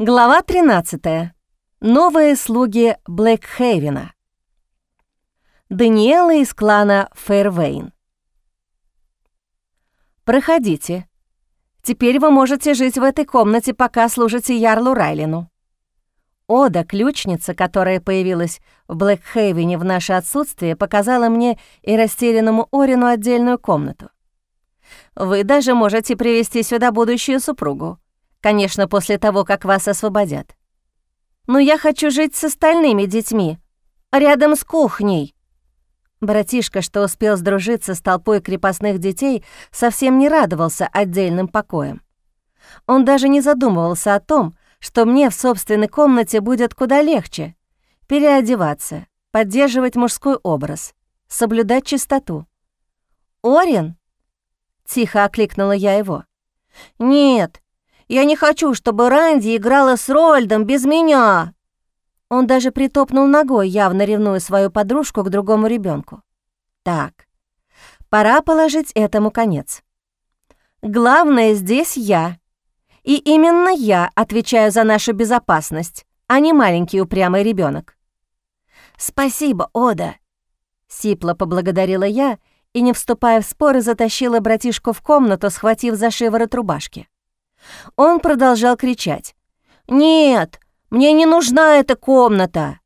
Глава 13. Новые слуги Блэкхейвена. Даниэла из клана Фэрвейн. «Проходите. Теперь вы можете жить в этой комнате, пока служите Ярлу Райлину». Ода, ключница, которая появилась в Блэкхейвене в наше отсутствие, показала мне и растерянному Орину отдельную комнату. «Вы даже можете привести сюда будущую супругу», Конечно, после того, как вас освободят. Но я хочу жить с остальными детьми, рядом с кухней. Братишка, что успел сдружиться с толпой крепостных детей, совсем не радовался отдельным покоям. Он даже не задумывался о том, что мне в собственной комнате будет куда легче переодеваться, поддерживать мужской образ, соблюдать чистоту. «Орин?» — тихо окликнула я его. «Нет, я не хочу, чтобы Ранди играла с Рольдом без меня!» Он даже притопнул ногой, явно ревнуя свою подружку к другому ребенку. «Так, пора положить этому конец. Главное здесь я. И именно я отвечаю за нашу безопасность, а не маленький упрямый ребенок. «Спасибо, Ода!» Сипло поблагодарила я и, не вступая в споры, затащила братишку в комнату, схватив за шиворот рубашки. Он продолжал кричать. «Нет, мне не нужна эта комната!»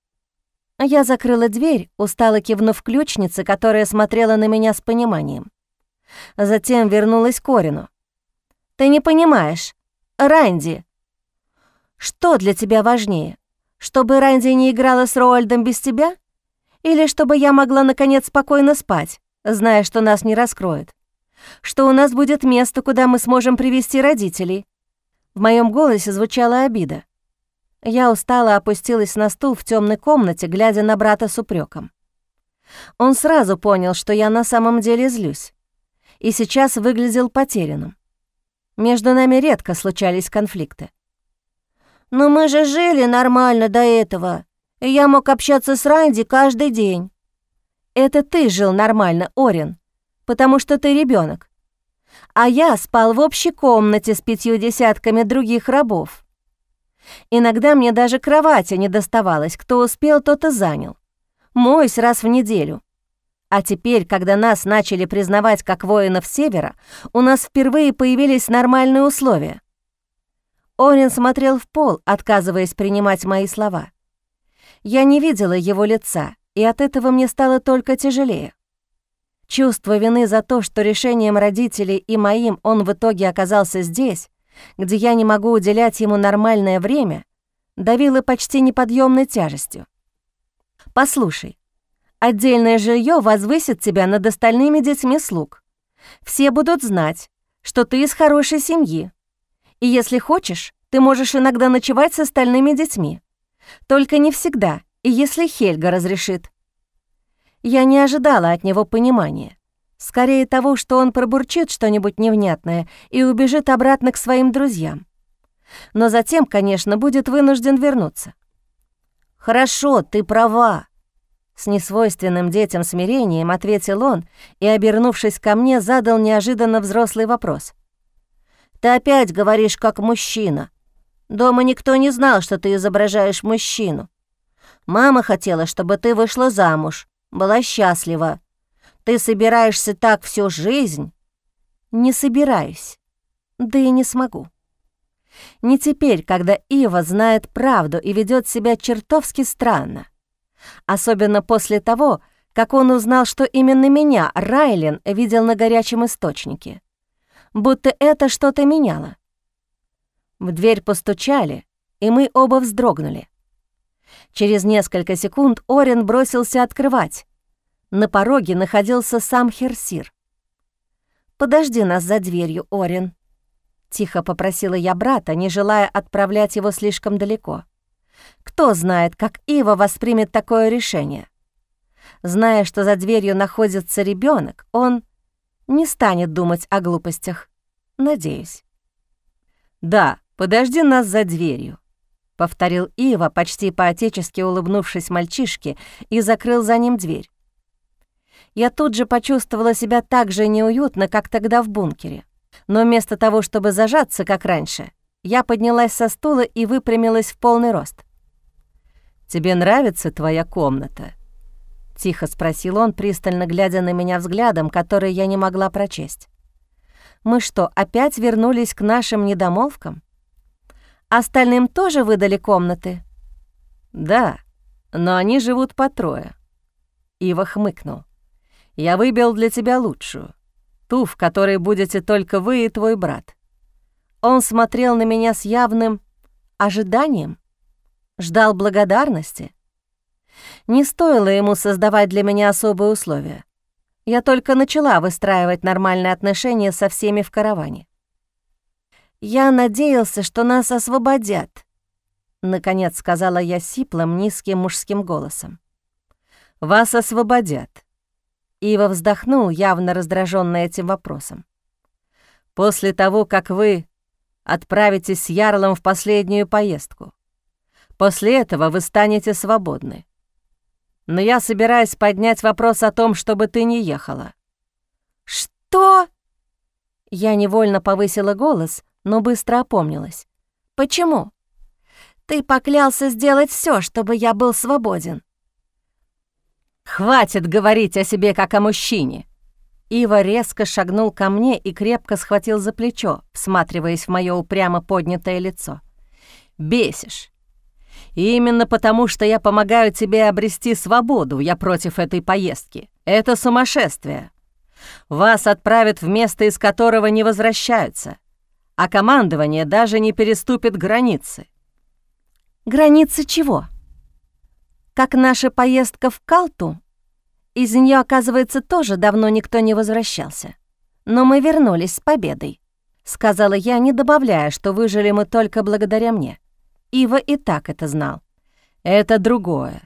Я закрыла дверь, устало кивнув ключнице, которая смотрела на меня с пониманием. Затем вернулась к Корину. «Ты не понимаешь. Ранди. Что для тебя важнее? Чтобы Ранди не играла с Роальдом без тебя? Или чтобы я могла, наконец, спокойно спать, зная, что нас не раскроют? Что у нас будет место, куда мы сможем привести родителей?» В моем голосе звучала обида. Я устало опустилась на стул в темной комнате, глядя на брата с упреком. Он сразу понял, что я на самом деле злюсь, и сейчас выглядел потерянным. Между нами редко случались конфликты. «Но мы же жили нормально до этого, и я мог общаться с Ранди каждый день». «Это ты жил нормально, Орин, потому что ты ребенок а я спал в общей комнате с пятью десятками других рабов. Иногда мне даже кровати не доставалось, кто успел, тот и занял. Мойсь раз в неделю. А теперь, когда нас начали признавать как воинов Севера, у нас впервые появились нормальные условия. Орин смотрел в пол, отказываясь принимать мои слова. Я не видела его лица, и от этого мне стало только тяжелее. Чувство вины за то, что решением родителей и моим он в итоге оказался здесь, где я не могу уделять ему нормальное время, давило почти неподъемной тяжестью. «Послушай, отдельное жилье возвысит тебя над остальными детьми слуг. Все будут знать, что ты из хорошей семьи. И если хочешь, ты можешь иногда ночевать с остальными детьми. Только не всегда, и если Хельга разрешит. Я не ожидала от него понимания. Скорее того, что он пробурчит что-нибудь невнятное и убежит обратно к своим друзьям. Но затем, конечно, будет вынужден вернуться. «Хорошо, ты права», — с несвойственным детям смирением ответил он и, обернувшись ко мне, задал неожиданно взрослый вопрос. «Ты опять говоришь как мужчина. Дома никто не знал, что ты изображаешь мужчину. Мама хотела, чтобы ты вышла замуж, была счастлива. Ты собираешься так всю жизнь? Не собираюсь. Да и не смогу. Не теперь, когда Ива знает правду и ведет себя чертовски странно. Особенно после того, как он узнал, что именно меня Райлен видел на горячем источнике. Будто это что-то меняло. В дверь постучали, и мы оба вздрогнули. Через несколько секунд Орин бросился открывать. На пороге находился сам Херсир. «Подожди нас за дверью, Орин», — тихо попросила я брата, не желая отправлять его слишком далеко. «Кто знает, как Ива воспримет такое решение? Зная, что за дверью находится ребенок, он не станет думать о глупостях. Надеюсь». «Да, подожди нас за дверью», — повторил Ива, почти по-отечески улыбнувшись мальчишке, и закрыл за ним дверь. Я тут же почувствовала себя так же неуютно, как тогда в бункере. Но вместо того, чтобы зажаться, как раньше, Я поднялась со стула и выпрямилась в полный рост. «Тебе нравится твоя комната?» — тихо спросил он, пристально глядя на меня взглядом, который я не могла прочесть. «Мы что, опять вернулись к нашим недомолвкам? Остальным тоже выдали комнаты?» «Да, но они живут по трое». Ива хмыкнул. «Я выбил для тебя лучшую, ту, в которой будете только вы и твой брат». Он смотрел на меня с явным ожиданием, ждал благодарности. Не стоило ему создавать для меня особые условия. Я только начала выстраивать нормальные отношения со всеми в караване. «Я надеялся, что нас освободят», — наконец сказала я сиплым, низким мужским голосом. «Вас освободят». Ива вздохнул, явно раздражённый этим вопросом. «После того, как вы отправитесь с Ярлом в последнюю поездку. После этого вы станете свободны. Но я собираюсь поднять вопрос о том, чтобы ты не ехала». «Что?» Я невольно повысила голос, но быстро опомнилась. «Почему? Ты поклялся сделать все, чтобы я был свободен». «Хватит говорить о себе как о мужчине!» Ива резко шагнул ко мне и крепко схватил за плечо, всматриваясь в мое упрямо поднятое лицо. «Бесишь. И именно потому, что я помогаю тебе обрести свободу, я против этой поездки. Это сумасшествие. Вас отправят в место, из которого не возвращаются, а командование даже не переступит границы». «Границы чего? Как наша поездка в Калту?» Из нее, оказывается, тоже давно никто не возвращался. Но мы вернулись с победой. Сказала я, не добавляя, что выжили мы только благодаря мне. Ива и так это знал. Это другое.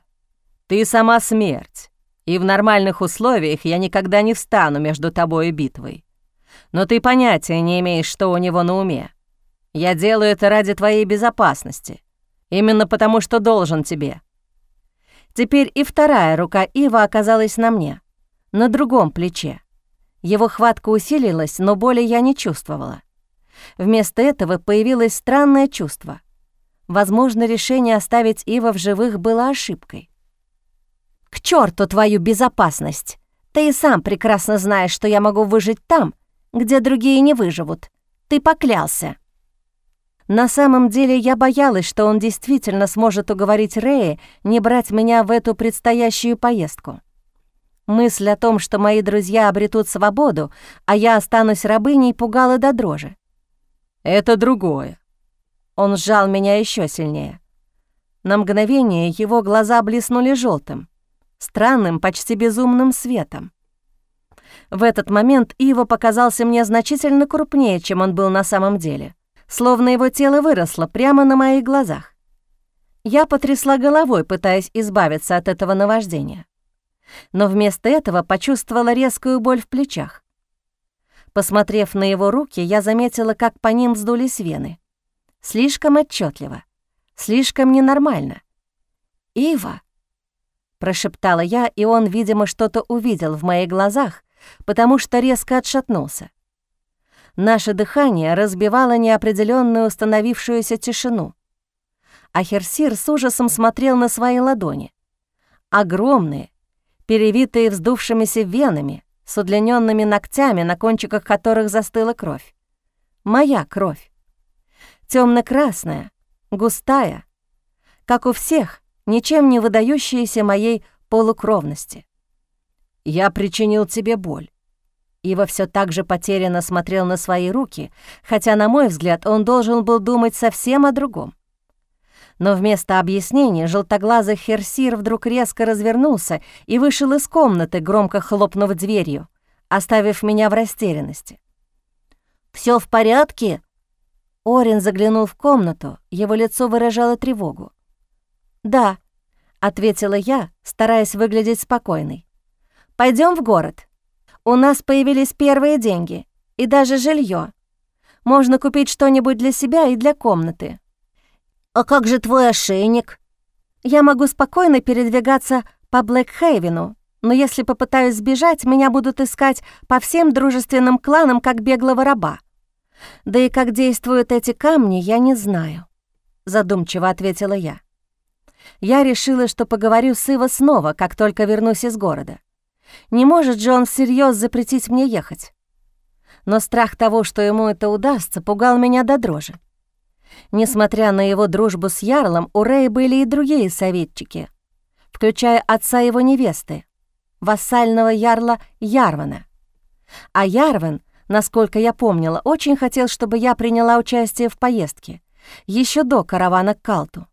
Ты сама смерть, и в нормальных условиях я никогда не встану между тобой и битвой. Но ты понятия не имеешь, что у него на уме. Я делаю это ради твоей безопасности. Именно потому, что должен тебе. Теперь и вторая рука Ива оказалась на мне, на другом плече. Его хватка усилилась, но боли я не чувствовала. Вместо этого появилось странное чувство. Возможно, решение оставить Ива в живых было ошибкой. «К черту твою безопасность! Ты и сам прекрасно знаешь, что я могу выжить там, где другие не выживут. Ты поклялся!» На самом деле я боялась, что он действительно сможет уговорить Рэя не брать меня в эту предстоящую поездку. Мысль о том, что мои друзья обретут свободу, а я останусь рабыней, пугала до дрожи. «Это другое». Он сжал меня еще сильнее. На мгновение его глаза блеснули желтым, странным, почти безумным светом. В этот момент Ива показался мне значительно крупнее, чем он был на самом деле словно его тело выросло прямо на моих глазах. Я потрясла головой, пытаясь избавиться от этого наваждения. Но вместо этого почувствовала резкую боль в плечах. Посмотрев на его руки, я заметила, как по ним вздулись вены. Слишком отчетливо, слишком ненормально. «Ива!» — прошептала я, и он, видимо, что-то увидел в моих глазах, потому что резко отшатнулся. Наше дыхание разбивало неопределенную установившуюся тишину. А Херсир с ужасом смотрел на свои ладони. Огромные, перевитые вздувшимися венами, с удлиненными ногтями, на кончиках которых застыла кровь. Моя кровь. темно красная густая, как у всех, ничем не выдающаяся моей полукровности. «Я причинил тебе боль. Ива все так же потерянно смотрел на свои руки, хотя, на мой взгляд, он должен был думать совсем о другом. Но вместо объяснений желтоглазый Херсир вдруг резко развернулся и вышел из комнаты, громко хлопнув дверью, оставив меня в растерянности. Все в порядке?» Орин заглянул в комнату, его лицо выражало тревогу. «Да», — ответила я, стараясь выглядеть спокойной. Пойдем в город». У нас появились первые деньги и даже жилье. Можно купить что-нибудь для себя и для комнаты. А как же твой ошейник? Я могу спокойно передвигаться по Блэкхейвену, но если попытаюсь сбежать, меня будут искать по всем дружественным кланам как беглого раба. Да и как действуют эти камни, я не знаю, задумчиво ответила я. Я решила, что поговорю с Ива снова, как только вернусь из города. Не может же он всерьез запретить мне ехать. Но страх того, что ему это удастся, пугал меня до дрожи. Несмотря на его дружбу с Ярлом, у Рэя были и другие советчики, включая отца его невесты, вассального Ярла Ярвана. А Ярван, насколько я помнила, очень хотел, чтобы я приняла участие в поездке, еще до каравана к Калту.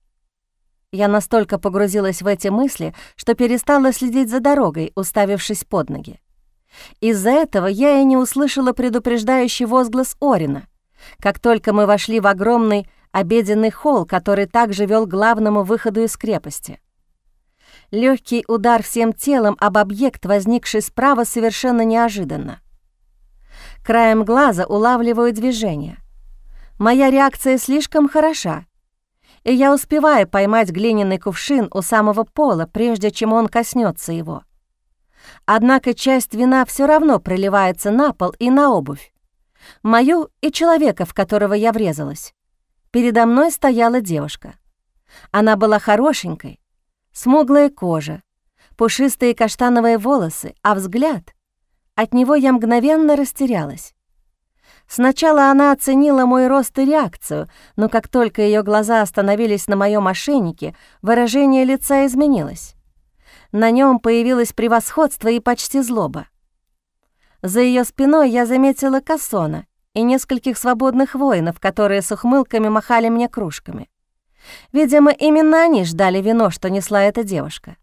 Я настолько погрузилась в эти мысли, что перестала следить за дорогой, уставившись под ноги. Из-за этого я и не услышала предупреждающий возглас Орина, как только мы вошли в огромный обеденный холл, который также вел к главному выходу из крепости. Легкий удар всем телом об объект, возникший справа, совершенно неожиданно. Краем глаза улавливаю движение. Моя реакция слишком хороша, и я успеваю поймать глиняный кувшин у самого пола, прежде чем он коснется его. Однако часть вина все равно проливается на пол и на обувь. Мою и человека, в которого я врезалась. Передо мной стояла девушка. Она была хорошенькой, смуглая кожа, пушистые каштановые волосы, а взгляд... От него я мгновенно растерялась. Сначала она оценила мой рост и реакцию, но как только ее глаза остановились на моем ошейнике, выражение лица изменилось. На нем появилось превосходство и почти злоба. За ее спиной я заметила Кассона и нескольких свободных воинов, которые с ухмылками махали мне кружками. Видимо, именно они ждали вино, что несла эта девушка.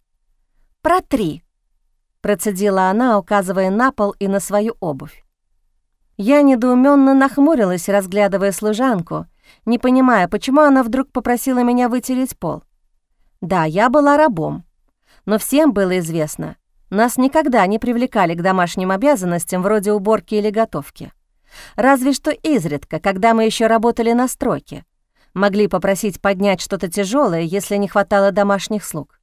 «Протри!» — процедила она, указывая на пол и на свою обувь. Я недоуменно нахмурилась, разглядывая служанку, не понимая, почему она вдруг попросила меня вытереть пол. Да, я была рабом, но всем было известно, нас никогда не привлекали к домашним обязанностям вроде уборки или готовки. Разве что изредка, когда мы еще работали на стройке, могли попросить поднять что-то тяжелое, если не хватало домашних слуг.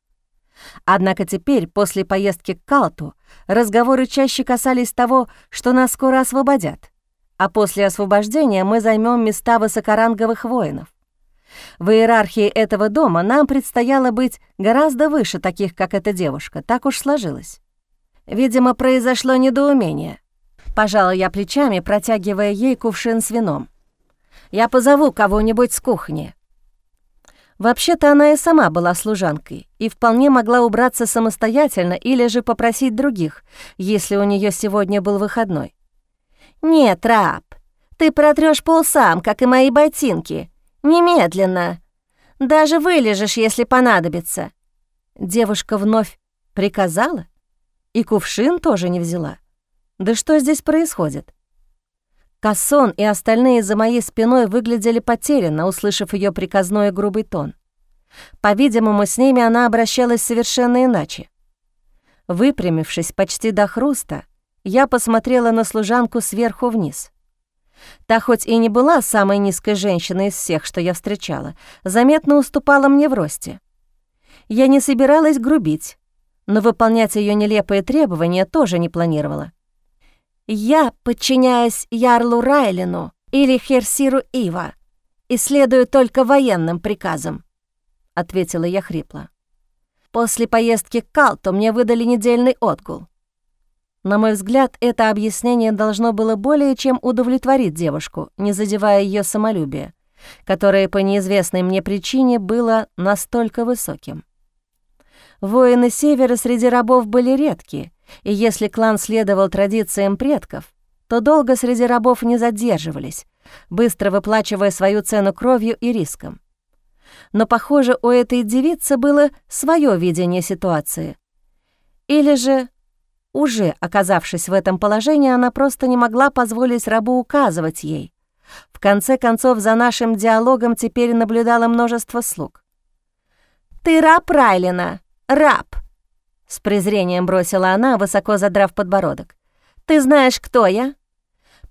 Однако теперь, после поездки к Калту, разговоры чаще касались того, что нас скоро освободят, а после освобождения мы займем места высокоранговых воинов. В иерархии этого дома нам предстояло быть гораздо выше таких, как эта девушка, так уж сложилось. Видимо, произошло недоумение. Пожала я плечами, протягивая ей кувшин с вином. «Я позову кого-нибудь с кухни. Вообще-то она и сама была служанкой и вполне могла убраться самостоятельно или же попросить других, если у нее сегодня был выходной. «Нет, раб, ты протрешь пол сам, как и мои ботинки. Немедленно. Даже вылежешь, если понадобится». Девушка вновь приказала и кувшин тоже не взяла. Да что здесь происходит? Кассон и остальные за моей спиной выглядели потерянно, услышав ее приказной грубый тон. По-видимому, с ними она обращалась совершенно иначе. Выпрямившись почти до хруста, я посмотрела на служанку сверху вниз. Та хоть и не была самой низкой женщиной из всех, что я встречала, заметно уступала мне в росте. Я не собиралась грубить, но выполнять ее нелепые требования тоже не планировала. Я подчиняюсь Ярлу Райлину или Херсиру Ива и следую только военным приказам», — ответила я хрипло. «После поездки к Калту мне выдали недельный отгул. На мой взгляд, это объяснение должно было более чем удовлетворить девушку, не задевая ее самолюбие, которое по неизвестной мне причине было настолько высоким. Воины Севера среди рабов были редкие, и если клан следовал традициям предков, то долго среди рабов не задерживались, быстро выплачивая свою цену кровью и риском. Но, похоже, у этой девицы было свое видение ситуации. Или же, уже оказавшись в этом положении, она просто не могла позволить рабу указывать ей. В конце концов, за нашим диалогом теперь наблюдало множество слуг. «Ты раб Райлина! Раб!» С презрением бросила она, высоко задрав подбородок. «Ты знаешь, кто я?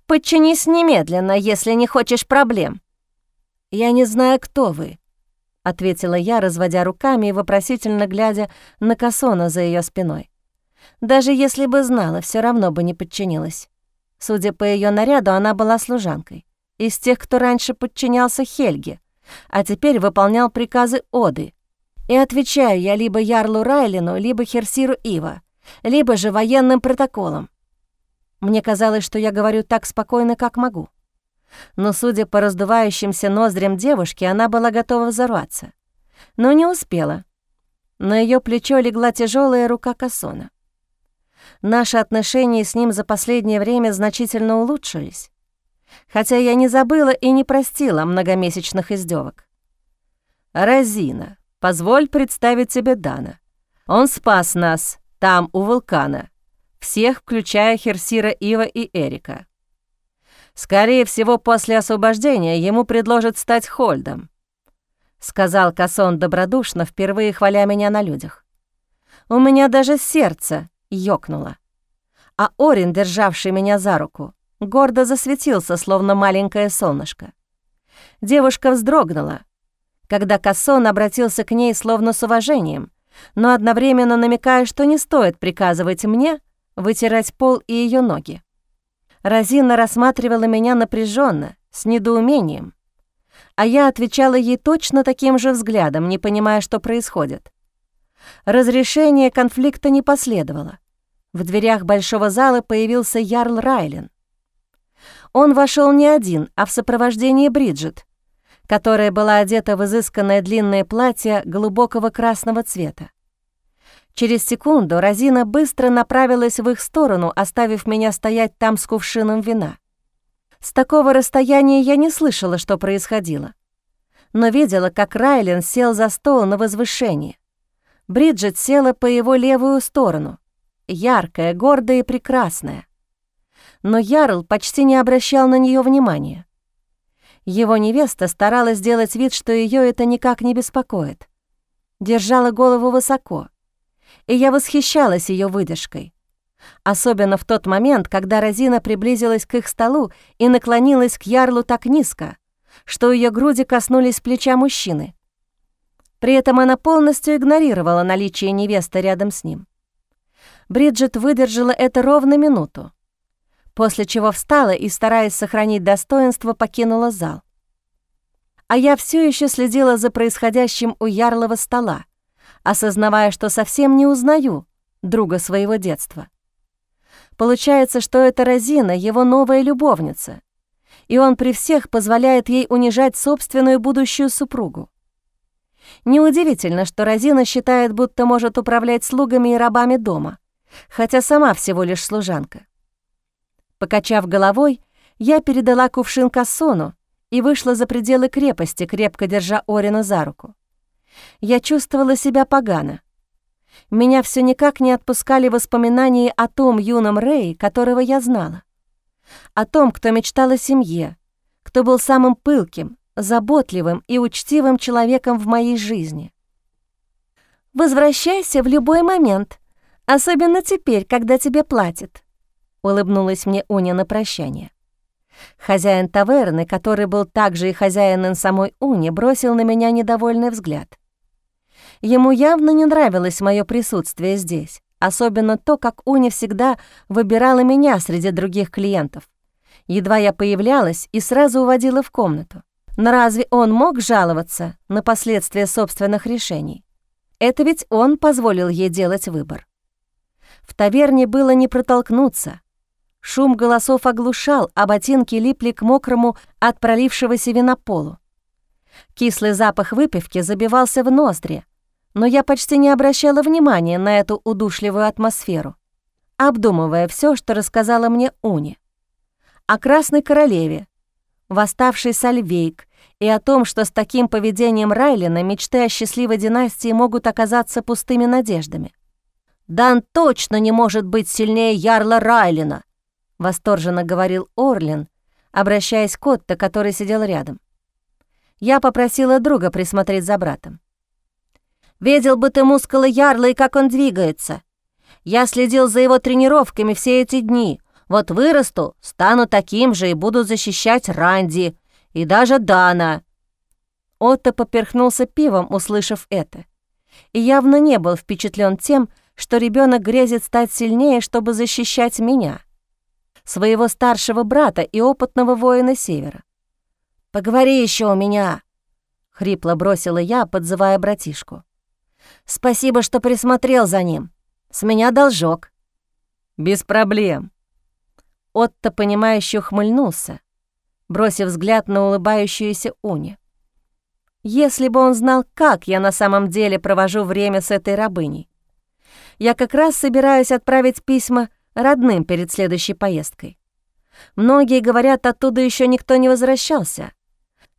Подчинись немедленно, если не хочешь проблем». «Я не знаю, кто вы», — ответила я, разводя руками и вопросительно глядя на косона за ее спиной. Даже если бы знала, все равно бы не подчинилась. Судя по ее наряду, она была служанкой. из тех, кто раньше подчинялся Хельге, а теперь выполнял приказы Оды. И отвечаю я либо Ярлу Райлину, либо Херсиру Ива, либо же военным протоколом. Мне казалось, что я говорю так спокойно, как могу. Но, судя по раздувающимся ноздрям девушки, она была готова взорваться. Но не успела. На ее плечо легла тяжелая рука Кассона. Наши отношения с ним за последнее время значительно улучшились, хотя я не забыла и не простила многомесячных издевок. «Розина, позволь представить тебе Дана. Он спас нас там, у вулкана, всех, включая Херсира, Ива и Эрика. Скорее всего, после освобождения ему предложат стать Хольдом», — сказал Кассон добродушно, впервые хваля меня на людях. «У меня даже сердце ёкнуло. А Орин, державший меня за руку, гордо засветился, словно маленькое солнышко. Девушка вздрогнула, когда Кассон обратился к ней словно с уважением, но одновременно намекая, что не стоит приказывать мне вытирать пол и ее ноги. Розина рассматривала меня напряженно, с недоумением, а я отвечала ей точно таким же взглядом, не понимая, что происходит. Разрешение конфликта не последовало. В дверях большого зала появился Ярл Райлен. Он вошел не один, а в сопровождении Бриджит, которая была одета в изысканное длинное платье глубокого красного цвета. Через секунду Розина быстро направилась в их сторону, оставив меня стоять там с кувшином вина. С такого расстояния я не слышала, что происходило, но видела, как Райлен сел за стол на возвышении. Бриджит села по его левую сторону, яркая, гордая и прекрасная. Но Ярл почти не обращал на нее внимания. Его невеста старалась сделать вид, что ее это никак не беспокоит. Держала голову высоко, и я восхищалась ее выдержкой. Особенно в тот момент, когда Розина приблизилась к их столу и наклонилась к Ярлу так низко, что ее груди коснулись плеча мужчины. При этом она полностью игнорировала наличие невесты рядом с ним. Бриджит выдержала это ровно минуту, после чего встала и, стараясь сохранить достоинство, покинула зал. А я все еще следила за происходящим у ярлого стола, осознавая, что совсем не узнаю друга своего детства. Получается, что это Розина, его новая любовница, и он при всех позволяет ей унижать собственную будущую супругу. Неудивительно, что Розина считает, будто может управлять слугами и рабами дома, хотя сама всего лишь служанка. Покачав головой, я передала кувшин Кассону и вышла за пределы крепости, крепко держа Орина за руку. Я чувствовала себя погано. Меня все никак не отпускали воспоминания о том юном Рэй, которого я знала. О том, кто мечтал о семье, кто был самым пылким, заботливым и учтивым человеком в моей жизни. «Возвращайся в любой момент, особенно теперь, когда тебе платят», — улыбнулась мне Уня на прощание. Хозяин таверны, который был также и хозяином самой Уни, бросил на меня недовольный взгляд. Ему явно не нравилось мое присутствие здесь, особенно то, как Уни всегда выбирала меня среди других клиентов. Едва я появлялась и сразу уводила в комнату. Но разве он мог жаловаться на последствия собственных решений? Это ведь он позволил ей делать выбор. В таверне было не протолкнуться. Шум голосов оглушал, а ботинки липли к мокрому от пролившегося вина полу. Кислый запах выпивки забивался в ноздри, но я почти не обращала внимания на эту удушливую атмосферу, обдумывая все, что рассказала мне Уни. О Красной Королеве, восставший Сальвейк, и о том, что с таким поведением Райлина мечты о счастливой династии могут оказаться пустыми надеждами. «Дан точно не может быть сильнее Ярла Райлина», — восторженно говорил Орлин, обращаясь к Отто, который сидел рядом. Я попросила друга присмотреть за братом. «Видел бы ты мускулы Ярла и как он двигается. Я следил за его тренировками все эти дни. Вот вырасту, стану таким же и буду защищать Ранди и даже Дана». Отто поперхнулся пивом, услышав это, и явно не был впечатлен тем, что ребенок грезит стать сильнее, чтобы защищать меня, своего старшего брата и опытного воина Севера. Поговори еще у меня!» — хрипло бросила я, подзывая братишку. «Спасибо, что присмотрел за ним. С меня должок». «Без проблем». Отто, понимающе ухмыльнулся, бросив взгляд на улыбающуюся Уни. Если бы он знал, как я на самом деле провожу время с этой рабыней. Я как раз собираюсь отправить письма родным перед следующей поездкой. Многие говорят, оттуда еще никто не возвращался.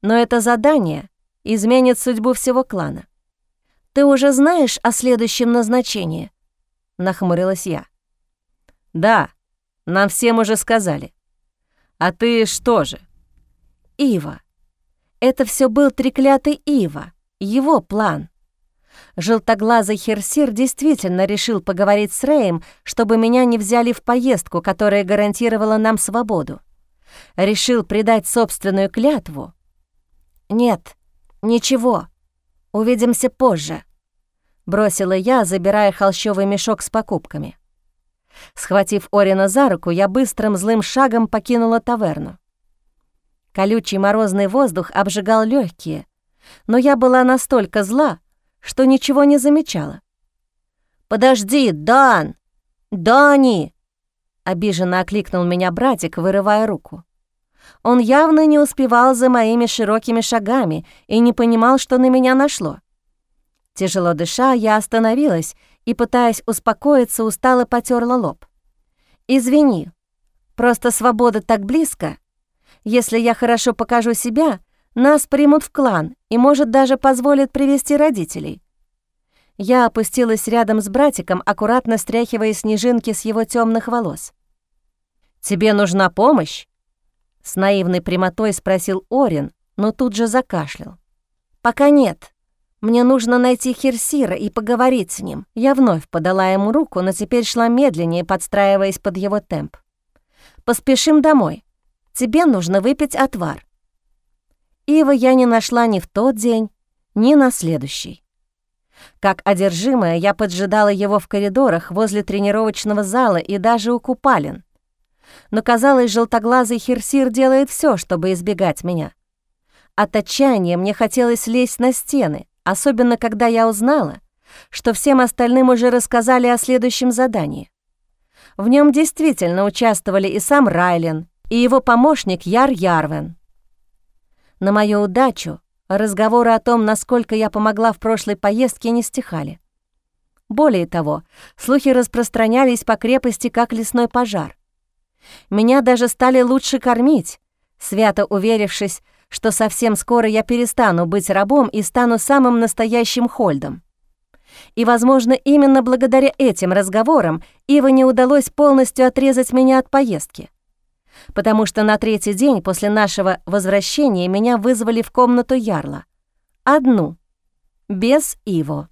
Но это задание изменит судьбу всего клана. «Ты уже знаешь о следующем назначении?» — нахмурилась я. «Да, нам всем уже сказали. А ты что же?» «Ива. Это все был треклятый Ива, его план. Желтоглазый Херсир действительно решил поговорить с Рэем, чтобы меня не взяли в поездку, которая гарантировала нам свободу. Решил предать собственную клятву. «Нет, ничего, увидимся позже», — бросила я, забирая холщовый мешок с покупками. Схватив Орина за руку, я быстрым злым шагом покинула таверну. Колючий морозный воздух обжигал легкие, но я была настолько зла, что ничего не замечала. «Подожди, Дан! Дани!» — обиженно окликнул меня братик, вырывая руку. Он явно не успевал за моими широкими шагами и не понимал, что на меня нашло. Тяжело дыша, я остановилась и, пытаясь успокоиться, устало потерла лоб. «Извини, просто свобода так близко. Если я хорошо покажу себя, нас примут в клан и, может, даже позволят привести родителей. Я опустилась рядом с братиком, аккуратно стряхивая снежинки с его темных волос. «Тебе нужна помощь?» С наивной прямотой спросил Орин, но тут же закашлял. «Пока нет. Мне нужно найти Херсира и поговорить с ним». Я вновь подала ему руку, но теперь шла медленнее, подстраиваясь под его темп. «Поспешим домой. Тебе нужно выпить отвар». Ива я не нашла ни в тот день, ни на следующий. Как одержимая, я поджидала его в коридорах возле тренировочного зала и даже у купалин. Но, казалось, желтоглазый херсир делает все, чтобы избегать меня. От отчаяния мне хотелось лезть на стены, особенно когда я узнала, что всем остальным уже рассказали о следующем задании. В нем действительно участвовали и сам Райлен, и его помощник Яр Ярвен. На мою удачу разговоры о том, насколько я помогла в прошлой поездке, не стихали. Более того, слухи распространялись по крепости, как лесной пожар. Меня даже стали лучше кормить, свято уверившись, что совсем скоро я перестану быть рабом и стану самым настоящим Хольдом. И, возможно, именно благодаря этим разговорам Ива не удалось полностью отрезать меня от поездки потому что на третий день после нашего возвращения меня вызвали в комнату Ярла. Одну, без Иво.